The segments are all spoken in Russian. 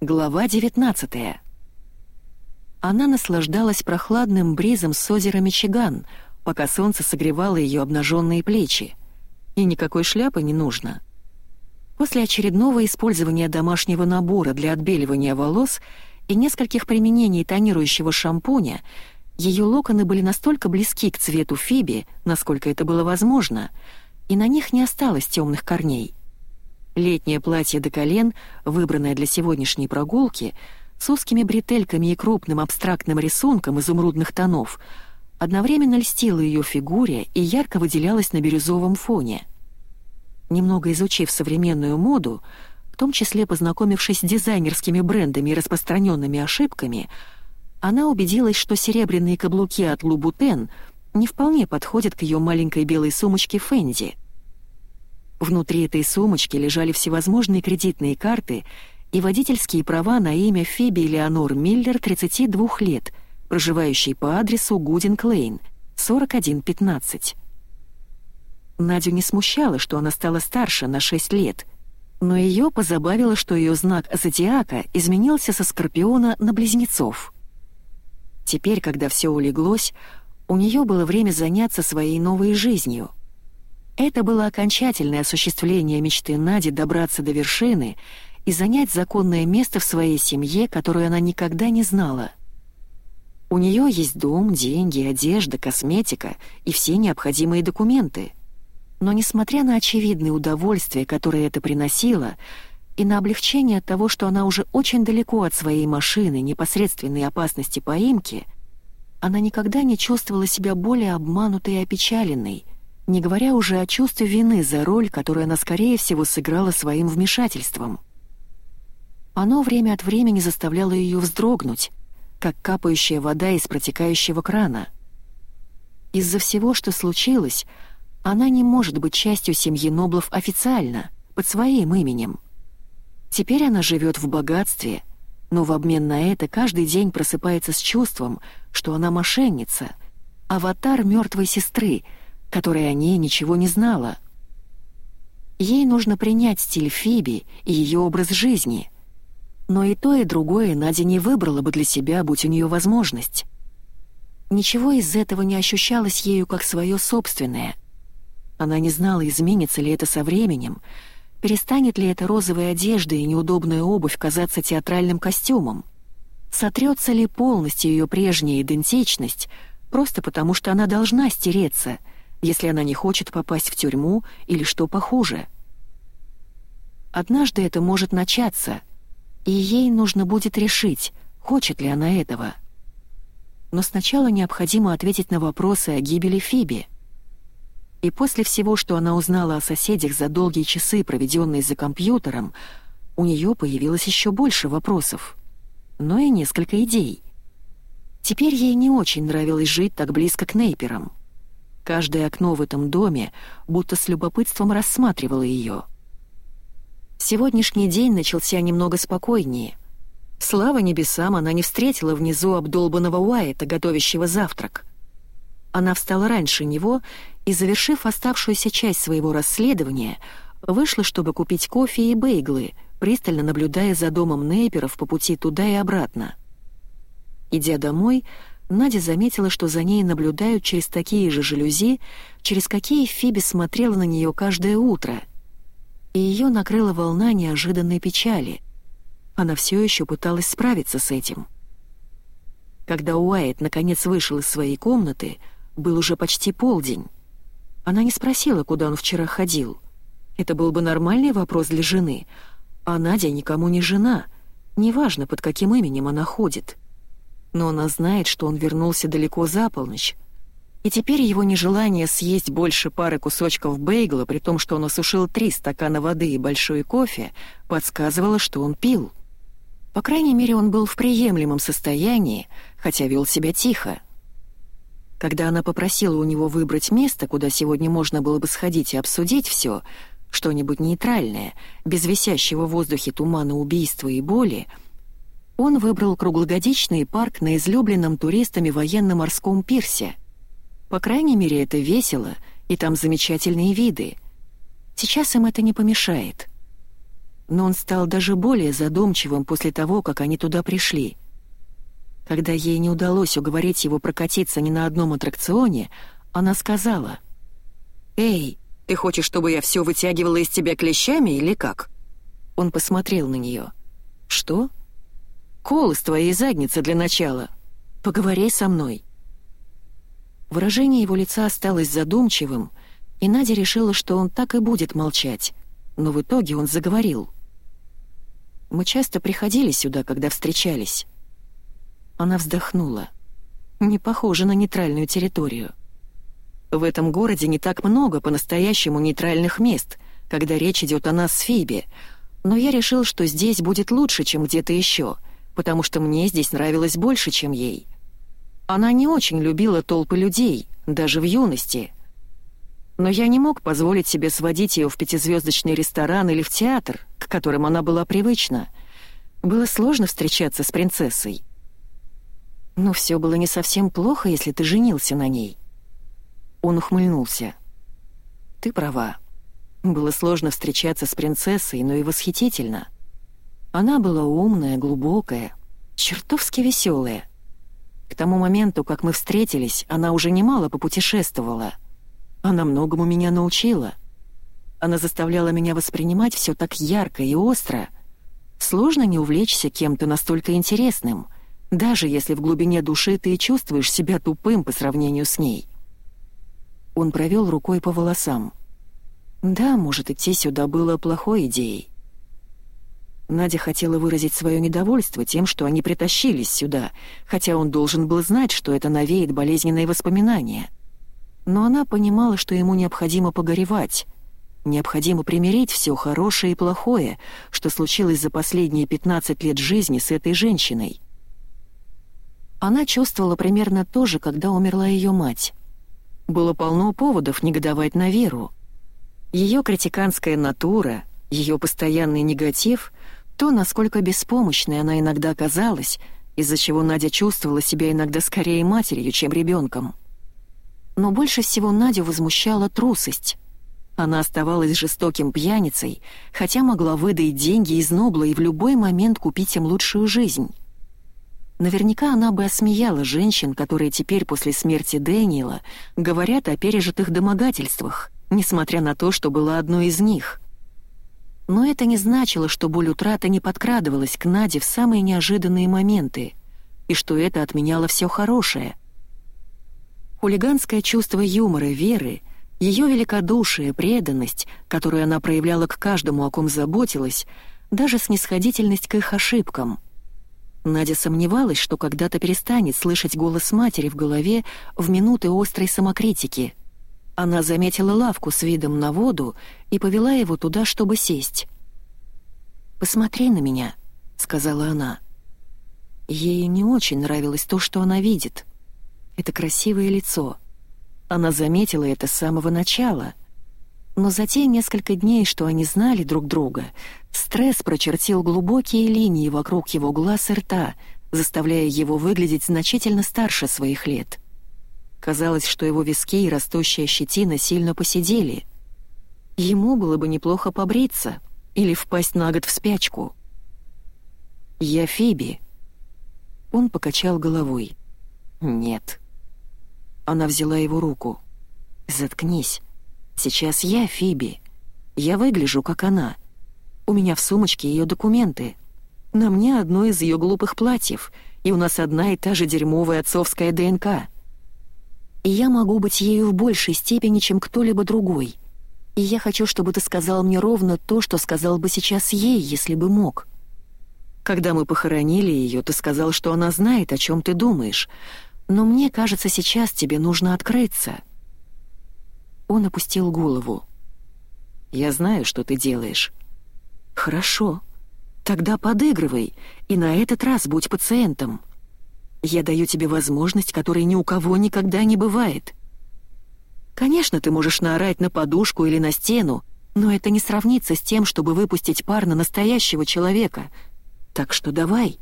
Глава 19 Она наслаждалась прохладным бризом с озера Мичиган, пока солнце согревало ее обнаженные плечи. И никакой шляпы не нужно. После очередного использования домашнего набора для отбеливания волос и нескольких применений тонирующего шампуня, ее локоны были настолько близки к цвету Фиби, насколько это было возможно, и на них не осталось темных корней. Летнее платье до колен, выбранное для сегодняшней прогулки, с узкими бретельками и крупным абстрактным рисунком изумрудных тонов, одновременно льстило ее фигуре и ярко выделялось на бирюзовом фоне. Немного изучив современную моду, в том числе познакомившись с дизайнерскими брендами и распространенными ошибками, она убедилась, что серебряные каблуки от Лубутен не вполне подходят к ее маленькой белой сумочке Фенди — Внутри этой сумочки лежали всевозможные кредитные карты и водительские права на имя Фиби Леонор Миллер, 32 лет, проживающей по адресу Гудинг-Лейн, 4115. Надю не смущало, что она стала старше на 6 лет, но ее позабавило, что ее знак зодиака изменился со Скорпиона на Близнецов. Теперь, когда все улеглось, у нее было время заняться своей новой жизнью — это было окончательное осуществление мечты Нади добраться до вершины и занять законное место в своей семье, которую она никогда не знала. У нее есть дом, деньги, одежда, косметика и все необходимые документы. Но несмотря на очевидное удовольствие, которое это приносило, и на облегчение от того, что она уже очень далеко от своей машины, непосредственной опасности поимки, она никогда не чувствовала себя более обманутой и опечаленной — не говоря уже о чувстве вины за роль, которую она, скорее всего, сыграла своим вмешательством. Оно время от времени заставляло ее вздрогнуть, как капающая вода из протекающего крана. Из-за всего, что случилось, она не может быть частью семьи Ноблов официально, под своим именем. Теперь она живет в богатстве, но в обмен на это каждый день просыпается с чувством, что она мошенница, аватар мертвой сестры — которой о ней ничего не знала. Ей нужно принять стиль Фиби и ее образ жизни. Но и то, и другое Надя не выбрала бы для себя, будь у нее возможность. Ничего из этого не ощущалось ею как свое собственное. Она не знала, изменится ли это со временем, перестанет ли эта розовая одежда и неудобная обувь казаться театральным костюмом, сотрется ли полностью ее прежняя идентичность, просто потому что она должна стереться — если она не хочет попасть в тюрьму или что похуже. Однажды это может начаться, и ей нужно будет решить, хочет ли она этого. Но сначала необходимо ответить на вопросы о гибели Фиби. И после всего, что она узнала о соседях за долгие часы, проведенные за компьютером, у нее появилось еще больше вопросов, но и несколько идей. Теперь ей не очень нравилось жить так близко к Нейперам. Каждое окно в этом доме будто с любопытством рассматривало ее. Сегодняшний день начался немного спокойнее. Слава небесам, она не встретила внизу обдолбанного Уайта, готовящего завтрак. Она встала раньше него и, завершив оставшуюся часть своего расследования, вышла, чтобы купить кофе и бейглы, пристально наблюдая за домом Нейперов по пути туда и обратно. Идя домой, Надя заметила, что за ней наблюдают через такие же жалюзи, через какие Фиби смотрела на нее каждое утро. И ее накрыла волна неожиданной печали. Она все еще пыталась справиться с этим. Когда Уайт наконец вышел из своей комнаты, был уже почти полдень. Она не спросила, куда он вчера ходил. Это был бы нормальный вопрос для жены, а Надя никому не жена, неважно, под каким именем она ходит но она знает, что он вернулся далеко за полночь. И теперь его нежелание съесть больше пары кусочков бейгла, при том, что он осушил три стакана воды и большой кофе, подсказывало, что он пил. По крайней мере, он был в приемлемом состоянии, хотя вел себя тихо. Когда она попросила у него выбрать место, куда сегодня можно было бы сходить и обсудить все, что-нибудь нейтральное, без висящего в воздухе тумана убийства и боли, он выбрал круглогодичный парк на излюбленном туристами военно-морском пирсе. По крайней мере, это весело, и там замечательные виды. Сейчас им это не помешает. но он стал даже более задумчивым после того, как они туда пришли. Когда ей не удалось уговорить его прокатиться ни на одном аттракционе, она сказала, «Эй, ты хочешь, чтобы я все вытягивала из тебя клещами или как?» Он посмотрел на нее. «Что?» «Кол из твоей задницы для начала. Поговори со мной». Выражение его лица осталось задумчивым, и Надя решила, что он так и будет молчать, но в итоге он заговорил. «Мы часто приходили сюда, когда встречались». Она вздохнула. «Не похоже на нейтральную территорию. В этом городе не так много по-настоящему нейтральных мест, когда речь идет о нас с Фиби, но я решил, что здесь будет лучше, чем где-то еще, потому что мне здесь нравилось больше, чем ей». Она не очень любила толпы людей, даже в юности. Но я не мог позволить себе сводить ее в пятизвездочный ресторан или в театр, к которым она была привычна. Было сложно встречаться с принцессой. Но все было не совсем плохо, если ты женился на ней. Он ухмыльнулся. Ты права. Было сложно встречаться с принцессой, но и восхитительно. Она была умная, глубокая, чертовски веселая. К тому моменту, как мы встретились, она уже немало попутешествовала. Она многому меня научила. Она заставляла меня воспринимать все так ярко и остро. Сложно не увлечься кем-то настолько интересным, даже если в глубине души ты и чувствуешь себя тупым по сравнению с ней. Он провел рукой по волосам. Да, может, идти сюда было плохой идеей. Надя хотела выразить свое недовольство тем, что они притащились сюда, хотя он должен был знать, что это навеет болезненные воспоминания. Но она понимала, что ему необходимо погоревать, необходимо примирить все хорошее и плохое, что случилось за последние 15 лет жизни с этой женщиной. Она чувствовала примерно то же, когда умерла ее мать. Было полно поводов негодовать на Веру. Ее критиканская натура, ее постоянный негатив — то, насколько беспомощной она иногда казалась, из-за чего Надя чувствовала себя иногда скорее матерью, чем ребенком. Но больше всего Надю возмущала трусость. Она оставалась жестоким пьяницей, хотя могла выдать деньги из Нобла и в любой момент купить им лучшую жизнь. Наверняка она бы осмеяла женщин, которые теперь после смерти Дэниела говорят о пережитых домогательствах, несмотря на то, что была одной из них — но это не значило, что боль утраты не подкрадывалась к Наде в самые неожиданные моменты, и что это отменяло все хорошее. Хулиганское чувство юмора Веры, ее великодушие, преданность, которую она проявляла к каждому, о ком заботилась, даже снисходительность к их ошибкам. Надя сомневалась, что когда-то перестанет слышать голос матери в голове в минуты острой самокритики — она заметила лавку с видом на воду и повела его туда, чтобы сесть. «Посмотри на меня», — сказала она. Ей не очень нравилось то, что она видит. Это красивое лицо. Она заметила это с самого начала. Но за те несколько дней, что они знали друг друга, стресс прочертил глубокие линии вокруг его глаз и рта, заставляя его выглядеть значительно старше своих лет. Казалось, что его виски и растущая щетина сильно посидели. Ему было бы неплохо побриться или впасть на год в спячку. «Я Фиби». Он покачал головой. «Нет». Она взяла его руку. «Заткнись. Сейчас я Фиби. Я выгляжу, как она. У меня в сумочке ее документы. На мне одно из ее глупых платьев, и у нас одна и та же дерьмовая отцовская ДНК» и я могу быть ею в большей степени, чем кто-либо другой. И я хочу, чтобы ты сказал мне ровно то, что сказал бы сейчас ей, если бы мог. Когда мы похоронили ее, ты сказал, что она знает, о чем ты думаешь, но мне кажется, сейчас тебе нужно открыться». Он опустил голову. «Я знаю, что ты делаешь». «Хорошо. Тогда подыгрывай, и на этот раз будь пациентом». Я даю тебе возможность, которой ни у кого никогда не бывает. Конечно, ты можешь наорать на подушку или на стену, но это не сравнится с тем, чтобы выпустить пар на настоящего человека. Так что давай.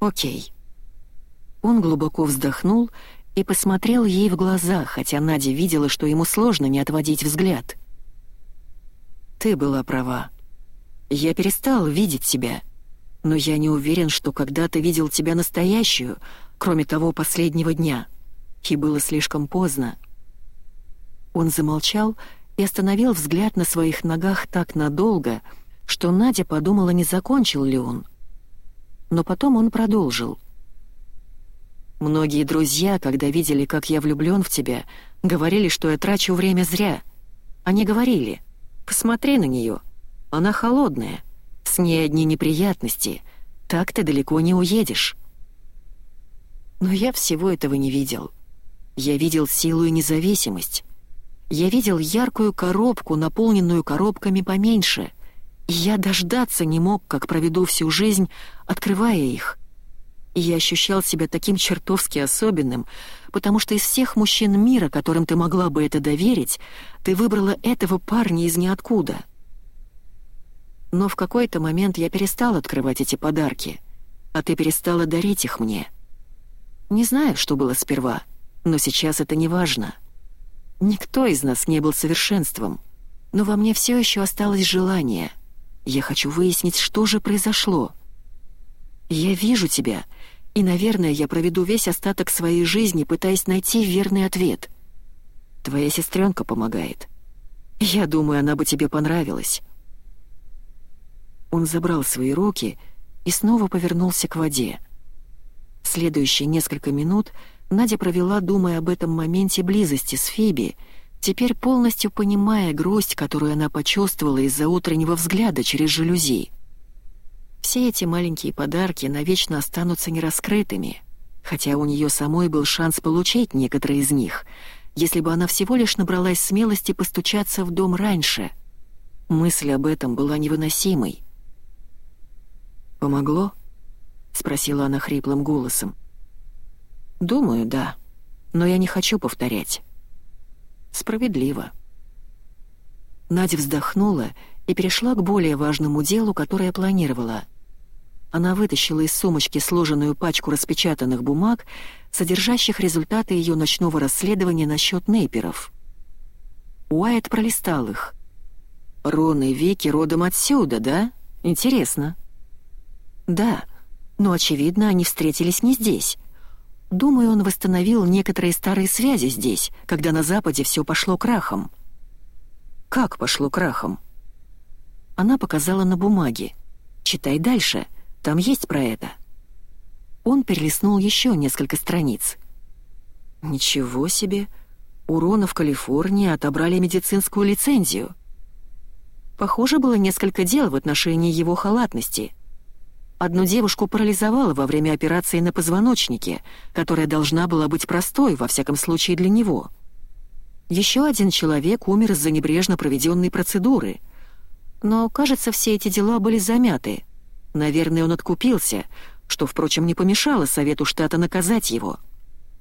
Окей. Он глубоко вздохнул и посмотрел ей в глаза, хотя Надя видела, что ему сложно не отводить взгляд. «Ты была права. Я перестал видеть тебя, но я не уверен, что когда-то видел тебя настоящую, кроме того последнего дня. И было слишком поздно. Он замолчал и остановил взгляд на своих ногах так надолго, что Надя подумала, не закончил ли он. Но потом он продолжил. «Многие друзья, когда видели, как я влюблен в тебя, говорили, что я трачу время зря. Они говорили, посмотри на нее, она холодная, с ней одни неприятности, так ты далеко не уедешь». Но я всего этого не видел. Я видел силу и независимость. Я видел яркую коробку, наполненную коробками поменьше. И я дождаться не мог, как проведу всю жизнь, открывая их. И я ощущал себя таким чертовски особенным, потому что из всех мужчин мира, которым ты могла бы это доверить, ты выбрала этого парня из ниоткуда. Но в какой-то момент я перестал открывать эти подарки, а ты перестала дарить их мне. Не знаю, что было сперва, но сейчас это не важно. Никто из нас не был совершенством, но во мне все еще осталось желание. Я хочу выяснить, что же произошло. Я вижу тебя, и, наверное, я проведу весь остаток своей жизни, пытаясь найти верный ответ. Твоя сестренка помогает. Я думаю, она бы тебе понравилась. Он забрал свои руки и снова повернулся к воде. Следующие несколько минут Надя провела, думая об этом моменте близости с Фиби, теперь полностью понимая грусть, которую она почувствовала из-за утреннего взгляда через жалюзи. Все эти маленькие подарки навечно останутся нераскрытыми, хотя у нее самой был шанс получить некоторые из них, если бы она всего лишь набралась смелости постучаться в дом раньше. Мысль об этом была невыносимой. «Помогло?» — спросила она хриплым голосом. «Думаю, да. Но я не хочу повторять». «Справедливо». Надя вздохнула и перешла к более важному делу, которое планировала. Она вытащила из сумочки сложенную пачку распечатанных бумаг, содержащих результаты ее ночного расследования насчет нейперов. Уайт пролистал их. «Рон и Вики родом отсюда, да? Интересно». «Да, но, очевидно, они встретились не здесь. Думаю, он восстановил некоторые старые связи здесь, когда на Западе все пошло крахом». «Как пошло крахом?» Она показала на бумаге. «Читай дальше, там есть про это». Он перелистнул еще несколько страниц. «Ничего себе! У Рона в Калифорнии отобрали медицинскую лицензию. Похоже, было несколько дел в отношении его халатности. Одну девушку парализовало во время операции на позвоночнике, которая должна была быть простой, во всяком случае для него. Еще один человек умер из-за небрежно проведенной процедуры. Но, кажется, все эти дела были замяты. Наверное, он откупился, что, впрочем, не помешало Совету штата наказать его.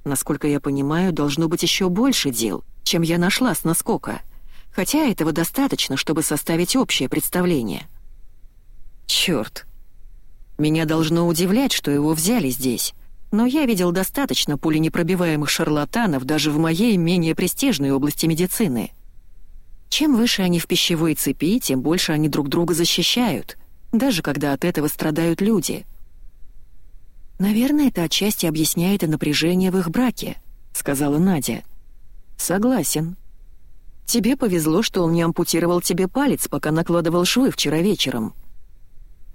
Насколько я понимаю, должно быть еще больше дел, чем я нашла с наскока. Хотя этого достаточно, чтобы составить общее представление. Черт, меня должно удивлять, что его взяли здесь. Но я видел достаточно пуленепробиваемых шарлатанов даже в моей менее престижной области медицины. Чем выше они в пищевой цепи, тем больше они друг друга защищают, даже когда от этого страдают люди. «Наверное, это отчасти объясняет и напряжение в их браке», — сказала Надя. «Согласен. Тебе повезло, что он не ампутировал тебе палец, пока накладывал швы вчера вечером»,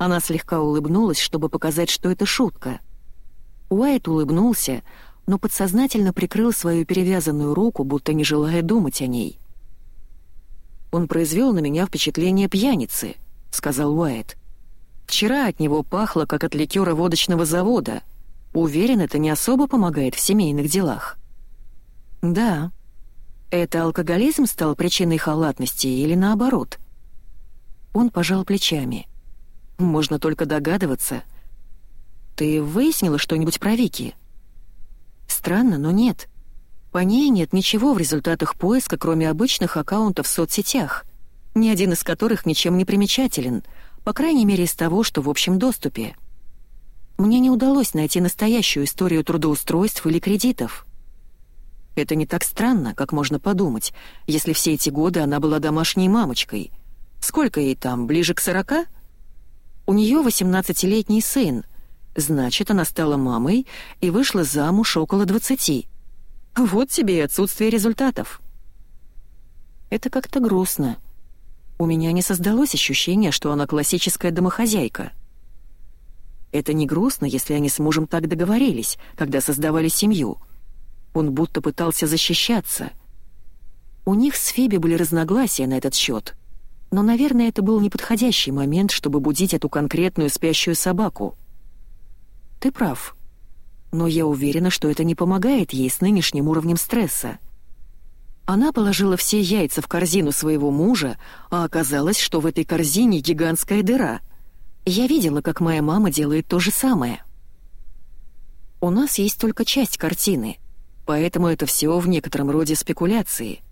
она слегка улыбнулась, чтобы показать, что это шутка. Уайт улыбнулся, но подсознательно прикрыл свою перевязанную руку, будто не желая думать о ней. «Он произвел на меня впечатление пьяницы», — сказал Уайт. «Вчера от него пахло, как от ликера водочного завода. Уверен, это не особо помогает в семейных делах». «Да. Это алкоголизм стал причиной халатности или наоборот?» Он пожал плечами. Можно только догадываться. Ты выяснила что-нибудь про Вики? Странно, но нет. По ней нет ничего в результатах поиска, кроме обычных аккаунтов в соцсетях, ни один из которых ничем не примечателен, по крайней мере из того, что в общем доступе. Мне не удалось найти настоящую историю трудоустройств или кредитов. Это не так странно, как можно подумать, если все эти годы она была домашней мамочкой. Сколько ей там, ближе к сорока? У нее 18-летний сын. Значит, она стала мамой и вышла замуж около 20. Вот тебе и отсутствие результатов. Это как-то грустно. У меня не создалось ощущение, что она классическая домохозяйка. Это не грустно, если они с мужем так договорились, когда создавали семью. Он будто пытался защищаться. У них с Фиби были разногласия на этот счет. Но, наверное, это был неподходящий момент, чтобы будить эту конкретную спящую собаку. Ты прав. Но я уверена, что это не помогает ей с нынешним уровнем стресса. Она положила все яйца в корзину своего мужа, а оказалось, что в этой корзине гигантская дыра. Я видела, как моя мама делает то же самое. У нас есть только часть картины, поэтому это все в некотором роде спекуляции —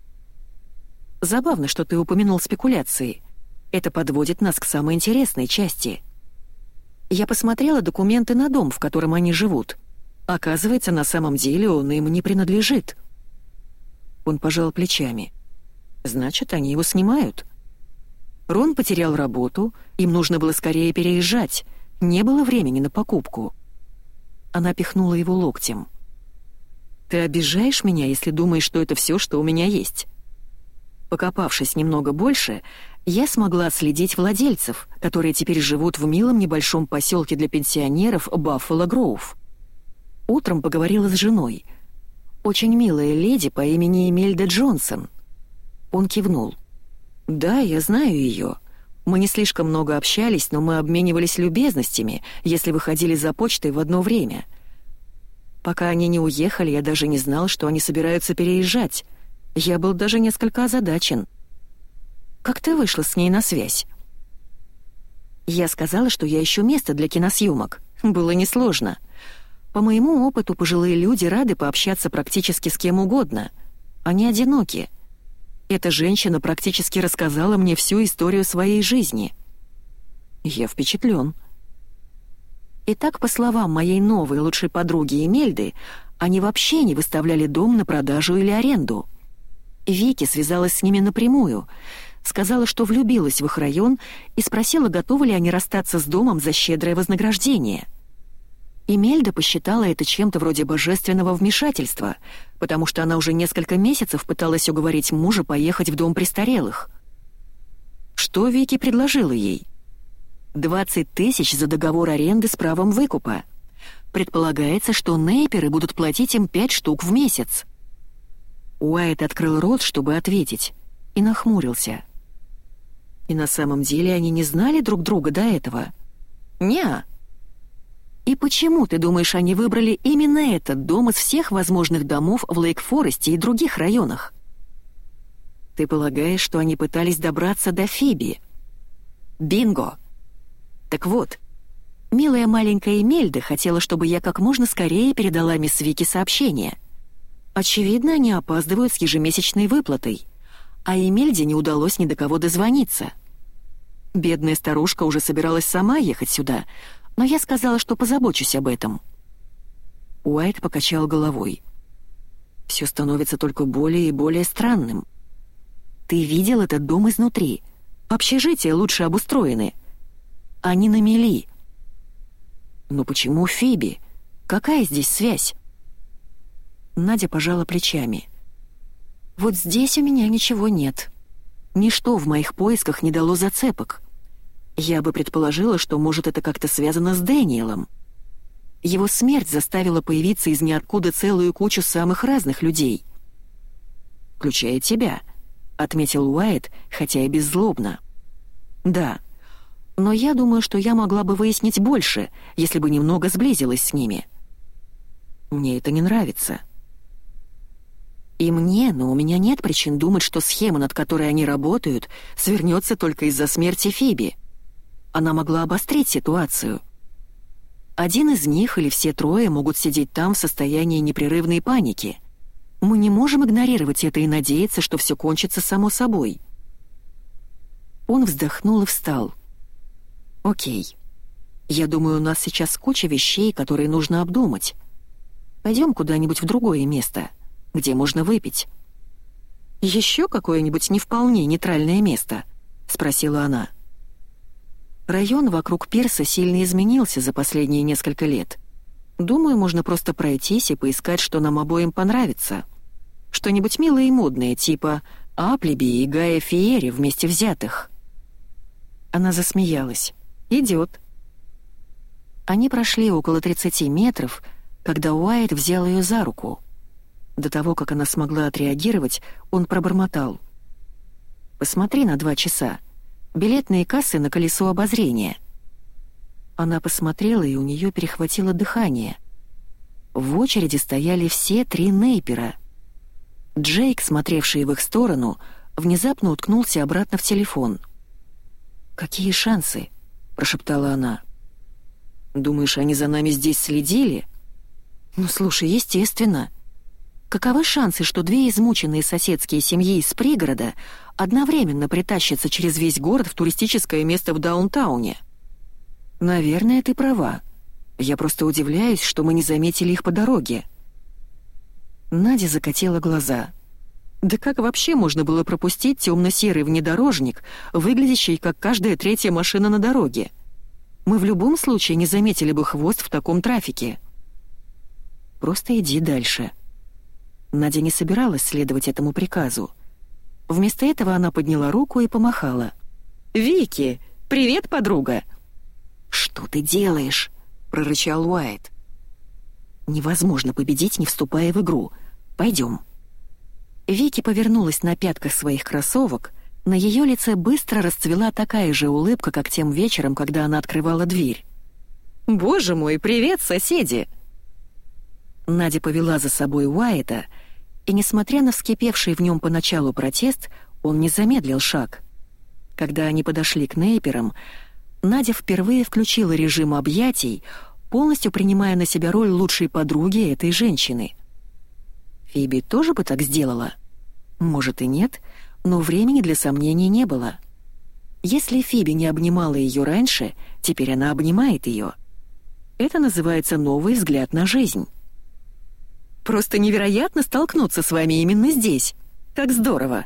Забавно, что ты упомянул спекуляции. Это подводит нас к самой интересной части. Я посмотрела документы на дом, в котором они живут. Оказывается, на самом деле он им не принадлежит. Он пожал плечами. Значит, они его снимают. Рон потерял работу, им нужно было скорее переезжать. Не было времени на покупку. Она пихнула его локтем. «Ты обижаешь меня, если думаешь, что это все, что у меня есть?» Покопавшись немного больше, я смогла следить владельцев, которые теперь живут в милом небольшом поселке для пенсионеров Баффало Гроув. Утром поговорила с женой. Очень милая леди по имени Эмельда Джонсон. Он кивнул. «Да, я знаю ее. Мы не слишком много общались, но мы обменивались любезностями, если выходили за почтой в одно время. Пока они не уехали, я даже не знал, что они собираются переезжать. Я был даже несколько озадачен. «Как ты вышла с ней на связь?» Я сказала, что я ищу место для киносъемок. Было несложно. По моему опыту, пожилые люди рады пообщаться практически с кем угодно. Они одиноки. Эта женщина практически рассказала мне всю историю своей жизни. Я впечатлен. Итак, по словам моей новой лучшей подруги Эмельды, они вообще не выставляли дом на продажу или аренду. Вики связалась с ними напрямую, сказала, что влюбилась в их район и спросила, готовы ли они расстаться с домом за щедрое вознаграждение. Эмельда посчитала это чем-то вроде божественного вмешательства, потому что она уже несколько месяцев пыталась уговорить мужа поехать в дом престарелых. Что Вики предложила ей? 20 тысяч за договор аренды с правом выкупа. Предполагается, что нейперы будут платить им 5 штук в месяц. Уайт открыл рот, чтобы ответить, и нахмурился. И на самом деле они не знали друг друга до этого? Неа. И почему, ты думаешь, они выбрали именно этот дом из всех возможных домов в Лейк-Форесте и других районах? Ты полагаешь, что они пытались добраться до Фиби? Бинго! Так вот, милая маленькая Эмельда хотела, чтобы я как можно скорее передала мисс Вики сообщение — Очевидно, они опаздывают с ежемесячной выплатой, а Эмельде не удалось ни до кого дозвониться. Бедная старушка уже собиралась сама ехать сюда, но я сказала, что позабочусь об этом. Уайт покачал головой. Все становится только более и более странным. Ты видел этот дом изнутри? Общежития лучше обустроены. Они на мели. Но почему Фиби? Какая здесь связь? Надя пожала плечами. «Вот здесь у меня ничего нет. Ничто в моих поисках не дало зацепок. Я бы предположила, что, может, это как-то связано с Дэниелом. Его смерть заставила появиться из ниоткуда целую кучу самых разных людей. «Включая тебя», — отметил Уайт, хотя и беззлобно. «Да, но я думаю, что я могла бы выяснить больше, если бы немного сблизилась с ними». «Мне это не нравится», и мне, но у меня нет причин думать, что схема, над которой они работают, свернется только из-за смерти Фиби. Она могла обострить ситуацию. Один из них или все трое могут сидеть там в состоянии непрерывной паники. Мы не можем игнорировать это и надеяться, что все кончится само собой. Он вздохнул и встал. «Окей. Я думаю, у нас сейчас куча вещей, которые нужно обдумать. Пойдем куда-нибудь в другое место» где можно выпить. «Еще какое-нибудь не вполне нейтральное место?» — спросила она. Район вокруг пирса сильно изменился за последние несколько лет. Думаю, можно просто пройтись и поискать, что нам обоим понравится. Что-нибудь милое и модное, типа Аплеби и Гая Фиери вместе взятых». Она засмеялась. «Идет». Они прошли около 30 метров, когда Уайт взял ее за руку. До того, как она смогла отреагировать, он пробормотал. «Посмотри на два часа. Билетные кассы на колесо обозрения». Она посмотрела, и у нее перехватило дыхание. В очереди стояли все три Нейпера. Джейк, смотревший в их сторону, внезапно уткнулся обратно в телефон. «Какие шансы?» — прошептала она. «Думаешь, они за нами здесь следили?» «Ну, слушай, естественно. Каковы шансы, что две измученные соседские семьи из пригорода одновременно притащатся через весь город в туристическое место в даунтауне?» «Наверное, ты права. Я просто удивляюсь, что мы не заметили их по дороге». Надя закатила глаза. Да как вообще можно было пропустить темно-серый внедорожник, выглядящий как каждая третья машина на дороге? Мы в любом случае не заметили бы хвост в таком трафике. Просто иди дальше. Надя не собиралась следовать этому приказу. Вместо этого она подняла руку и помахала. «Вики! Привет, подруга!» «Что ты делаешь?» — прорычал Уайт. «Невозможно победить, не вступая в игру. Пойдем». Вики повернулась на пятках своих кроссовок, на ее лице быстро расцвела такая же улыбка, как тем вечером, когда она открывала дверь. «Боже мой, привет, соседи!» Надя повела за собой Уайта, и, несмотря на вскипевший в нем поначалу протест, он не замедлил шаг. Когда они подошли к Нейперам, Надя впервые включила режим объятий, полностью принимая на себя роль лучшей подруги этой женщины. Фиби тоже бы так сделала? Может и нет, но времени для сомнений не было. Если Фиби не обнимала ее раньше, теперь она обнимает ее. Это называется новый взгляд на жизнь. Просто невероятно столкнуться с вами именно здесь. Как здорово.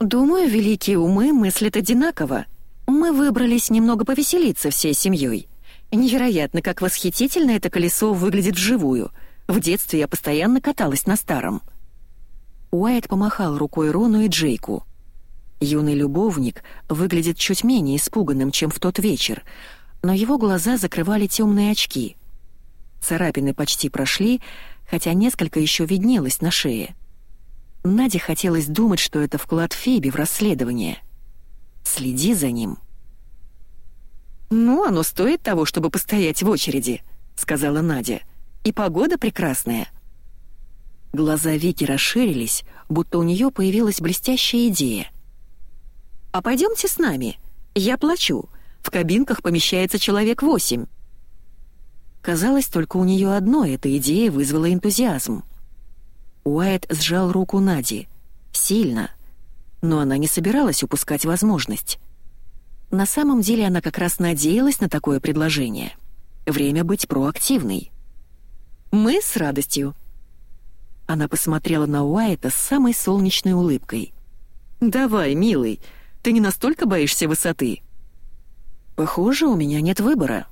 Думаю, великие умы мыслят одинаково. Мы выбрались немного повеселиться всей семьей. Невероятно, как восхитительно это колесо выглядит вживую. В детстве я постоянно каталась на старом. Уайт помахал рукой Рону и Джейку. Юный любовник выглядит чуть менее испуганным, чем в тот вечер, но его глаза закрывали темные очки. Царапины почти прошли, хотя несколько еще виднелось на шее. Наде хотелось думать, что это вклад Феби в расследование. «Следи за ним». «Ну, оно стоит того, чтобы постоять в очереди», — сказала Надя. «И погода прекрасная». Глаза Вики расширились, будто у нее появилась блестящая идея. «А пойдемте с нами. Я плачу. В кабинках помещается человек восемь». Казалось, только у нее одной эта идея вызвала энтузиазм. Уайт сжал руку Нади. Сильно. Но она не собиралась упускать возможность. На самом деле она как раз надеялась на такое предложение. Время быть проактивной. «Мы с радостью», она посмотрела на Уайта с самой солнечной улыбкой. «Давай, милый, ты не настолько боишься высоты?» «Похоже, у меня нет выбора».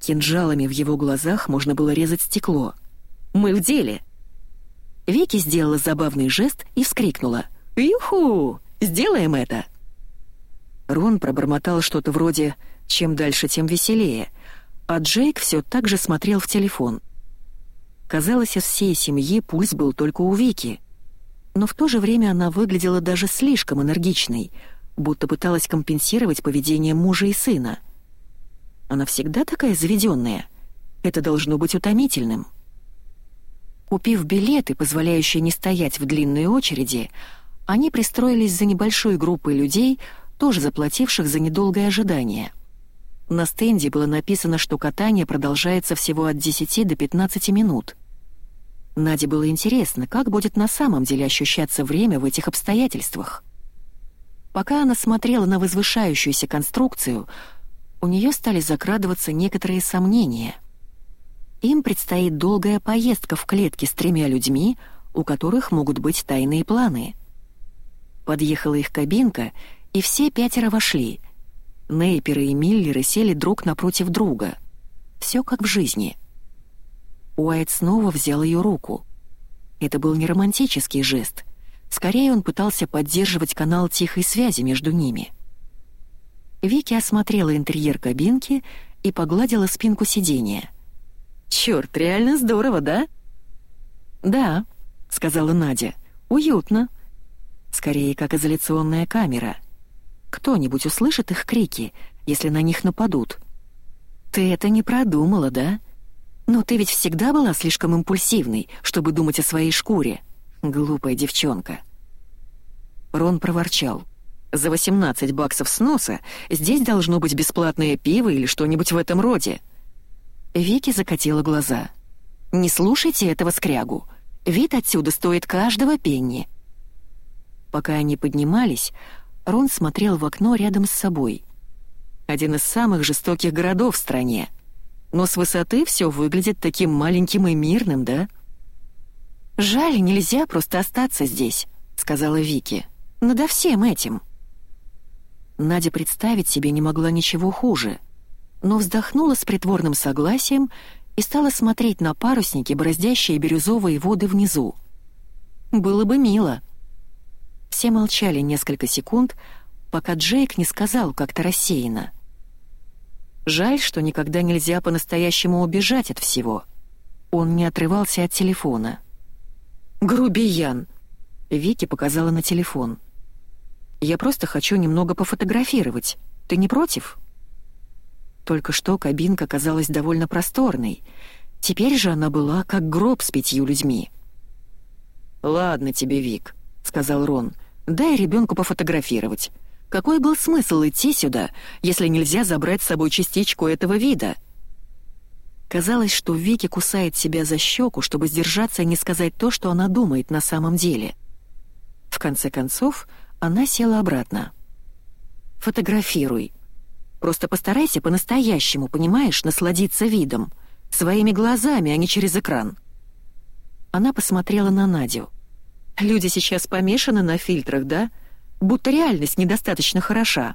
Кинжалами в его глазах можно было резать стекло. «Мы в деле!» Вики сделала забавный жест и вскрикнула. «Юху! Сделаем это!» Рон пробормотал что-то вроде «чем дальше, тем веселее», а Джейк все так же смотрел в телефон. Казалось, из всей семьи пульс был только у Вики. Но в то же время она выглядела даже слишком энергичной, будто пыталась компенсировать поведение мужа и сына. Она всегда такая заведенная. Это должно быть утомительным. Купив билеты, позволяющие не стоять в длинной очереди, они пристроились за небольшой группой людей, тоже заплативших за недолгое ожидание. На стенде было написано, что катание продолжается всего от 10 до 15 минут. Наде было интересно, как будет на самом деле ощущаться время в этих обстоятельствах. Пока она смотрела на возвышающуюся конструкцию, у нее стали закрадываться некоторые сомнения. Им предстоит долгая поездка в клетке с тремя людьми, у которых могут быть тайные планы. Подъехала их кабинка, и все пятеро вошли — Нейперы и Миллеры сели друг напротив друга. Все как в жизни. Уайт снова взял ее руку. Это был не романтический жест. Скорее он пытался поддерживать канал тихой связи между ними. Вики осмотрела интерьер кабинки и погладила спинку сиденья. «Чёрт, реально здорово, да?» «Да», — сказала Надя. «Уютно. Скорее, как изоляционная камера. Кто-нибудь услышит их крики, если на них нападут?» «Ты это не продумала, да? Но ты ведь всегда была слишком импульсивной, чтобы думать о своей шкуре. Глупая девчонка». Рон проворчал. «За 18 баксов сноса здесь должно быть бесплатное пиво или что-нибудь в этом роде». Вики закатила глаза. «Не слушайте этого скрягу. Вид отсюда стоит каждого пенни». Пока они поднимались, Рон смотрел в окно рядом с собой. Один из самых жестоких городов в стране. Но с высоты все выглядит таким маленьким и мирным, да? «Жаль, нельзя просто остаться здесь», — сказала Вики. «Надо всем этим». Надя представить себе не могла ничего хуже, но вздохнула с притворным согласием и стала смотреть на парусники, бороздящие бирюзовые воды внизу. Было бы мило. Все молчали несколько секунд, пока Джейк не сказал как-то рассеянно. Жаль, что никогда нельзя по-настоящему убежать от всего. Он не отрывался от телефона. «Грубиян!» Вики показала на телефон. «Я просто хочу немного пофотографировать. Ты не против?» Только что кабинка казалась довольно просторной. Теперь же она была как гроб с пятью людьми. «Ладно тебе, Вик», — сказал Рон. «Дай ребенку пофотографировать. Какой был смысл идти сюда, если нельзя забрать с собой частичку этого вида?» Казалось, что Вики кусает себя за щеку, чтобы сдержаться и не сказать то, что она думает на самом деле. В конце концов, она села обратно. «Фотографируй», Просто постарайся по-настоящему, понимаешь, насладиться видом. Своими глазами, а не через экран». Она посмотрела на Надю. «Люди сейчас помешаны на фильтрах, да? Будто реальность недостаточно хороша».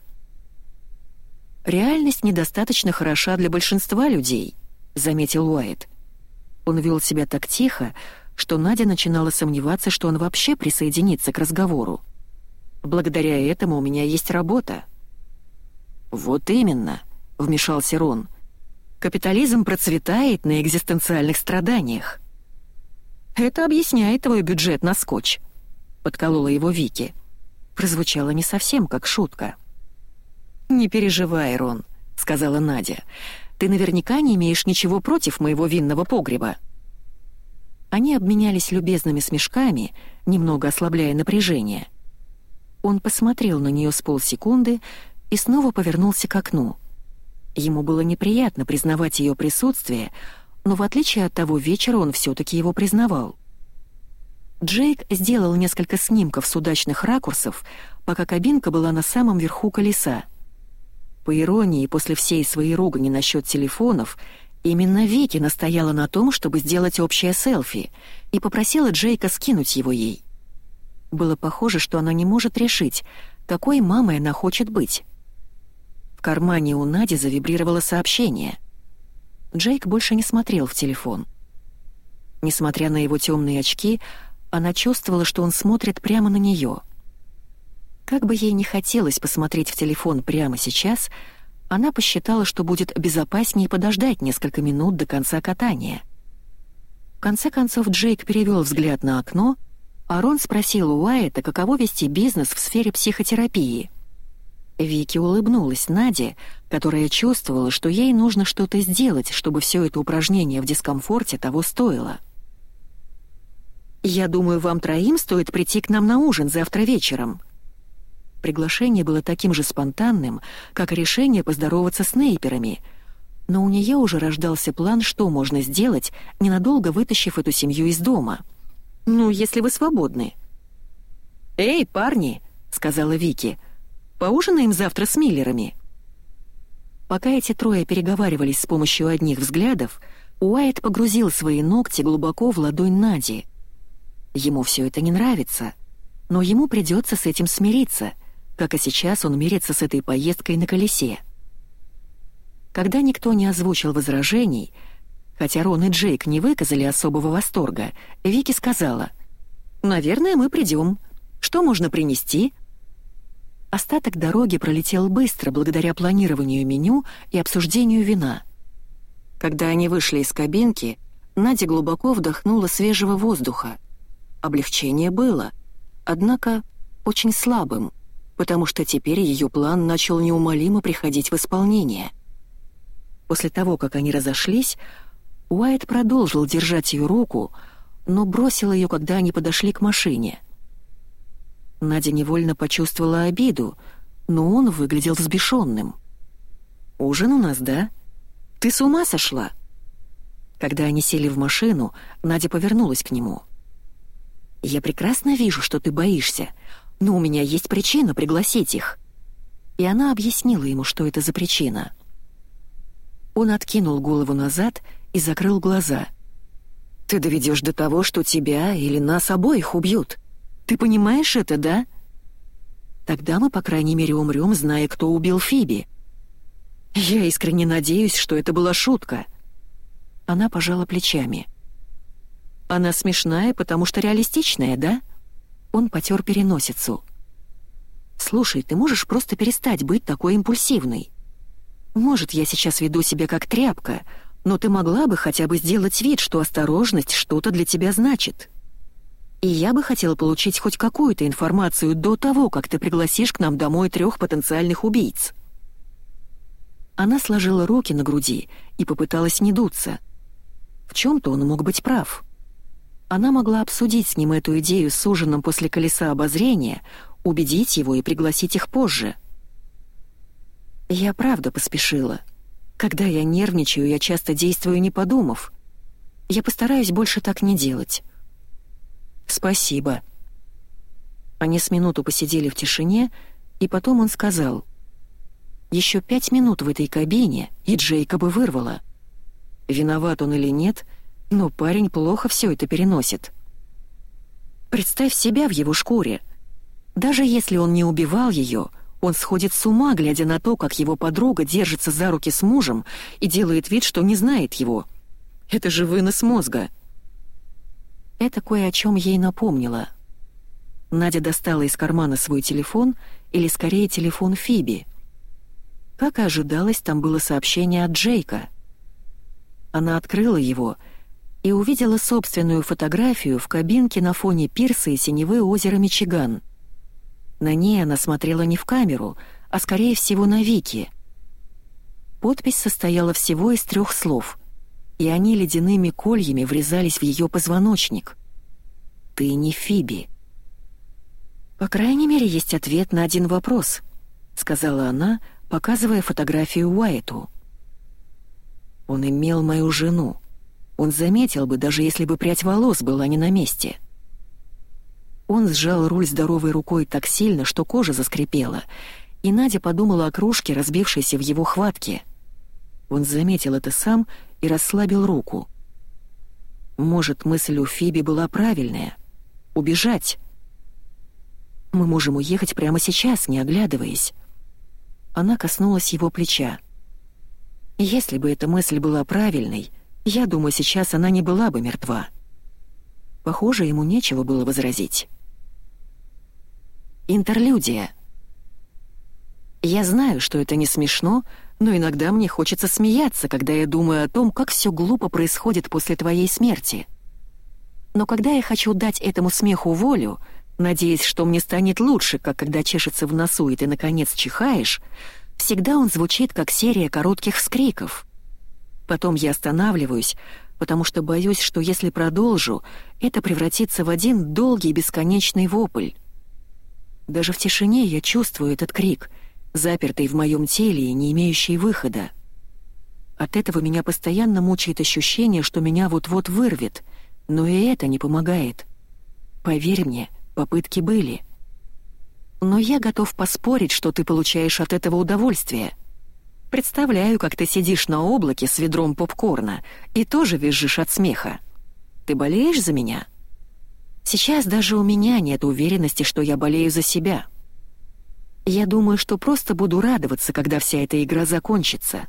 «Реальность недостаточно хороша для большинства людей», — заметил Уайт. Он вел себя так тихо, что Надя начинала сомневаться, что он вообще присоединится к разговору. «Благодаря этому у меня есть работа». «Вот именно», — вмешался Рон. «Капитализм процветает на экзистенциальных страданиях». «Это объясняет твой бюджет на скотч», — подколола его Вики. Прозвучало не совсем как шутка. «Не переживай, Рон», — сказала Надя. «Ты наверняка не имеешь ничего против моего винного погреба». Они обменялись любезными смешками, немного ослабляя напряжение. Он посмотрел на нее с полсекунды, и снова повернулся к окну. Ему было неприятно признавать ее присутствие, но в отличие от того вечера он все-таки его признавал. Джейк сделал несколько снимков с удачных ракурсов, пока кабинка была на самом верху колеса. По иронии, после всей своей ругани насчет телефонов, именно Вики настояла на том, чтобы сделать общее селфи, и попросила Джейка скинуть его ей. Было похоже, что она не может решить, какой мамой она хочет быть. В кармане у Нади завибрировало сообщение. Джейк больше не смотрел в телефон. Несмотря на его темные очки, она чувствовала, что он смотрит прямо на нее. Как бы ей не хотелось посмотреть в телефон прямо сейчас, она посчитала, что будет безопаснее подождать несколько минут до конца катания. В конце концов Джейк перевел взгляд на окно, а Рон спросил у Уайта, каково вести бизнес в сфере психотерапии — Вики улыбнулась Наде, которая чувствовала, что ей нужно что-то сделать, чтобы все это упражнение в дискомфорте того стоило. «Я думаю, вам троим стоит прийти к нам на ужин завтра вечером». Приглашение было таким же спонтанным, как и решение поздороваться с нейперами, но у нее уже рождался план, что можно сделать, ненадолго вытащив эту семью из дома. «Ну, если вы свободны». «Эй, парни!» — сказала Вики — Поужинаем завтра с Миллерами». Пока эти трое переговаривались с помощью одних взглядов, Уайт погрузил свои ногти глубоко в ладонь Нади. Ему все это не нравится, но ему придется с этим смириться, как и сейчас он мирится с этой поездкой на колесе. Когда никто не озвучил возражений, хотя Рон и Джейк не выказали особого восторга, Вики сказала, «Наверное, мы придем. Что можно принести?» Остаток дороги пролетел быстро благодаря планированию меню и обсуждению вина. Когда они вышли из кабинки, Надя глубоко вдохнула свежего воздуха. Облегчение было, однако очень слабым, потому что теперь ее план начал неумолимо приходить в исполнение. После того, как они разошлись, Уайт продолжил держать ее руку, но бросил ее, когда они подошли к машине — Надя невольно почувствовала обиду, но он выглядел взбешенным. «Ужин у нас, да? Ты с ума сошла?» Когда они сели в машину, Надя повернулась к нему. «Я прекрасно вижу, что ты боишься, но у меня есть причина пригласить их». И она объяснила ему, что это за причина. Он откинул голову назад и закрыл глаза. «Ты доведешь до того, что тебя или нас обоих убьют. Ты понимаешь это, да? Тогда мы, по крайней мере, умрем, зная, кто убил Фиби. Я искренне надеюсь, что это была шутка. Она пожала плечами. Она смешная, потому что реалистичная, да? Он потер переносицу. «Слушай, ты можешь просто перестать быть такой импульсивной? Может, я сейчас веду себя как тряпка, но ты могла бы хотя бы сделать вид, что осторожность что-то для тебя значит». И я бы хотела получить хоть какую-то информацию до того, как ты пригласишь к нам домой трех потенциальных убийц». Она сложила руки на груди и попыталась не дуться. В чем-то он мог быть прав. Она могла обсудить с ним эту идею с ужином после колеса обозрения, убедить его и пригласить их позже. Я правда поспешила. Когда я нервничаю, я часто действую не подумав. Я постараюсь больше так не делать. «Спасибо». Они с минуту посидели в тишине, и потом он сказал. «Еще пять минут в этой кабине, и Джейка бы вырвало. Виноват он или нет, но парень плохо все это переносит. Представь себя в его шкуре. Даже если он не убивал ее, он сходит с ума, глядя на то, как его подруга держится за руки с мужем и делает вид, что не знает его. Это же вынос мозга». Это кое о чем ей напомнило. Надя достала из кармана свой телефон, или скорее телефон Фиби. Как и ожидалось, там было сообщение от Джейка. Она открыла его и увидела собственную фотографию в кабинке на фоне пирса и синевы озера Мичиган. На ней она смотрела не в камеру, а скорее всего на Вики. Подпись состояла всего из трех слов — и они ледяными кольями врезались в ее позвоночник. «Ты не Фиби». «По крайней мере, есть ответ на один вопрос», — сказала она, показывая фотографию Уайту. «Он имел мою жену. Он заметил бы, даже если бы прядь волос была не на месте». Он сжал руль здоровой рукой так сильно, что кожа заскрипела, и Надя подумала о кружке, разбившейся в его хватке. Он заметил это сам и расслабил руку. Может, мысль у Фиби была правильная — убежать. Мы можем уехать прямо сейчас, не оглядываясь. Она коснулась его плеча. Если бы эта мысль была правильной, я думаю, сейчас она не была бы мертва. Похоже, ему нечего было возразить. Интерлюдия. Я знаю, что это не смешно, но иногда мне хочется смеяться, когда я думаю о том, как все глупо происходит после твоей смерти. Но когда я хочу дать этому смеху волю, надеясь, что мне станет лучше, как когда чешется в носу и ты, наконец, чихаешь, всегда он звучит, как серия коротких скриков. Потом я останавливаюсь, потому что боюсь, что если продолжу, это превратится в один долгий бесконечный вопль. Даже в тишине я чувствую этот крик — запертый в моем теле и не имеющий выхода. От этого меня постоянно мучает ощущение, что меня вот-вот вырвет, но и это не помогает. Поверь мне, попытки были. Но я готов поспорить, что ты получаешь от этого удовольствие. Представляю, как ты сидишь на облаке с ведром попкорна и тоже визжишь от смеха. Ты болеешь за меня? Сейчас даже у меня нет уверенности, что я болею за себя. Я думаю, что просто буду радоваться, когда вся эта игра закончится.